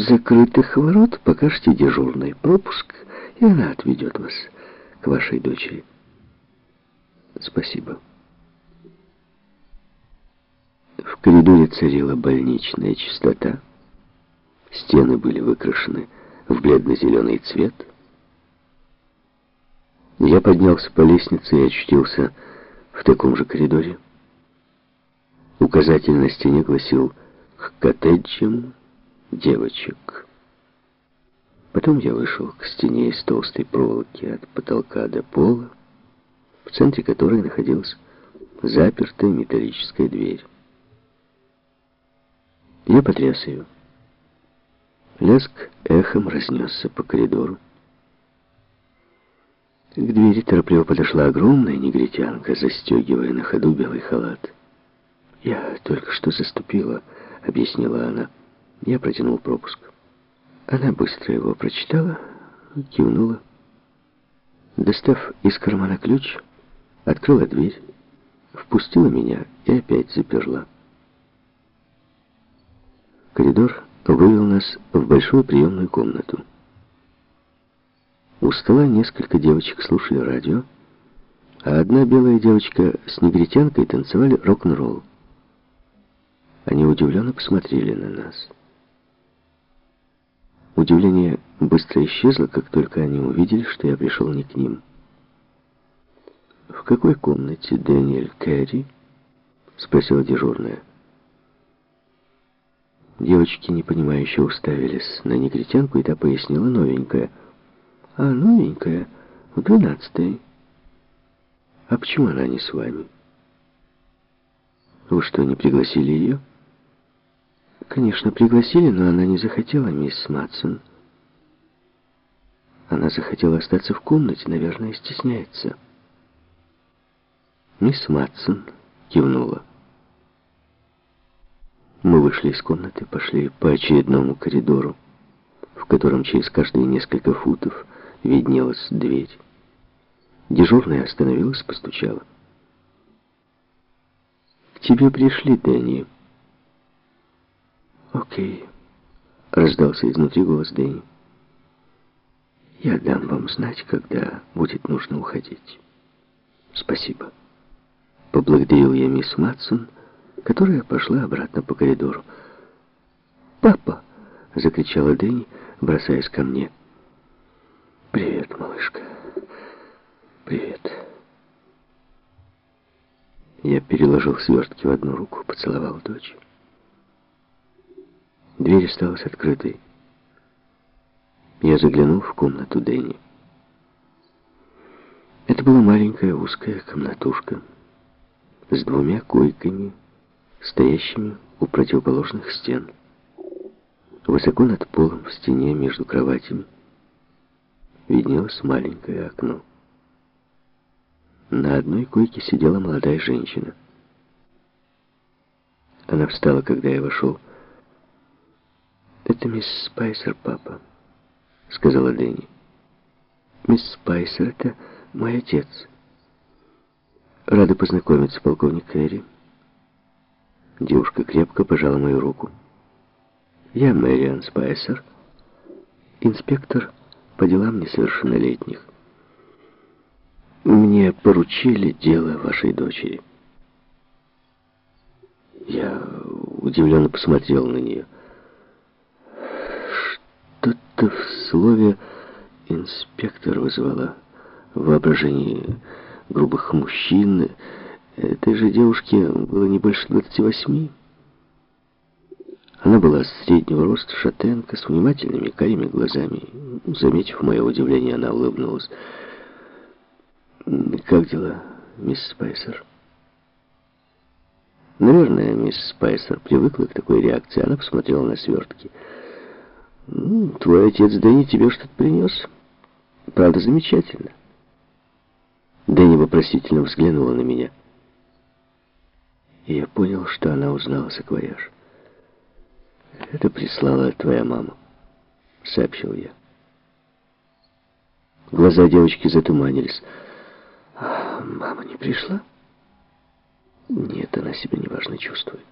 закрытых ворот покажете дежурный пропуск, и она отведет вас к вашей дочери. Спасибо. В коридоре царила больничная чистота. Стены были выкрашены в бледно-зеленый цвет. Я поднялся по лестнице и очутился в таком же коридоре. Указатель на стене гласил «К коттеджам девочек». Потом я вышел к стене из толстой проволоки от потолка до пола, в центре которой находилась запертая металлическая дверь. Я потряс ее. Лязг эхом разнесся по коридору. К двери торопливо подошла огромная негритянка, застегивая на ходу белый халат. «Я только что заступила», — объяснила она. Я протянул пропуск. Она быстро его прочитала, кивнула. Достав из кармана ключ, открыла дверь, впустила меня и опять заперла. Коридор вывел нас в большую приемную комнату. У стола несколько девочек слушали радио, а одна белая девочка с негритянкой танцевали рок-н-ролл. Они удивленно посмотрели на нас. Удивление быстро исчезло, как только они увидели, что я пришел не к ним. «В какой комнате Дэниэль Кэрри?» — спросила дежурная. Девочки, непонимающе, уставились на негритянку, и та пояснила новенькая. «А новенькая в двенадцатой. А почему она не с вами?» «Вы что, не пригласили ее?» Конечно, пригласили, но она не захотела, мисс Матсон. Она захотела остаться в комнате, наверное, стесняется. Мисс Матсон кивнула. Мы вышли из комнаты, пошли по очередному коридору, в котором через каждые несколько футов виднелась дверь. Дежурная остановилась, постучала. «К тебе пришли, Дэнни». «Окей», — раздался изнутри голос Дэнни. «Я дам вам знать, когда будет нужно уходить. Спасибо». Поблагодарил я мисс Матсон, которая пошла обратно по коридору. «Папа!» — закричала Дэнни, бросаясь ко мне. «Привет, малышка. Привет». Я переложил свертки в одну руку, поцеловал дочь. Дверь осталась открытой. Я заглянул в комнату Дэнни. Это была маленькая узкая комнатушка с двумя койками, стоящими у противоположных стен. Высоко над полом в стене между кроватями виднелось маленькое окно. На одной койке сидела молодая женщина. Она встала, когда я вошел, «Это мисс Спайсер, папа», — сказала Дэнни. «Мисс Спайсер — это мой отец. Рада познакомиться, полковник Кэрри». Девушка крепко пожала мою руку. «Я Мэриан Спайсер, инспектор по делам несовершеннолетних. Мне поручили дело вашей дочери». Я удивленно посмотрел на нее. Что-то в слове «инспектор» вызывало воображение грубых мужчин. Этой же девушке было не больше двадцати восьми. Она была среднего роста, шатенка, с внимательными карими глазами. Заметив мое удивление, она улыбнулась. «Как дела, мисс Спайсер?» Наверное, мисс Спайсер привыкла к такой реакции. Она посмотрела на свертки. Ну, твой отец Дэнни тебе что-то принес. Правда, замечательно. Дэнни вопросительно взглянула на меня. И я понял, что она узнала саквояж. «Это прислала твоя мама», — сообщил я. Глаза девочки затуманились. «А, «Мама не пришла?» «Нет, она себя неважно чувствует».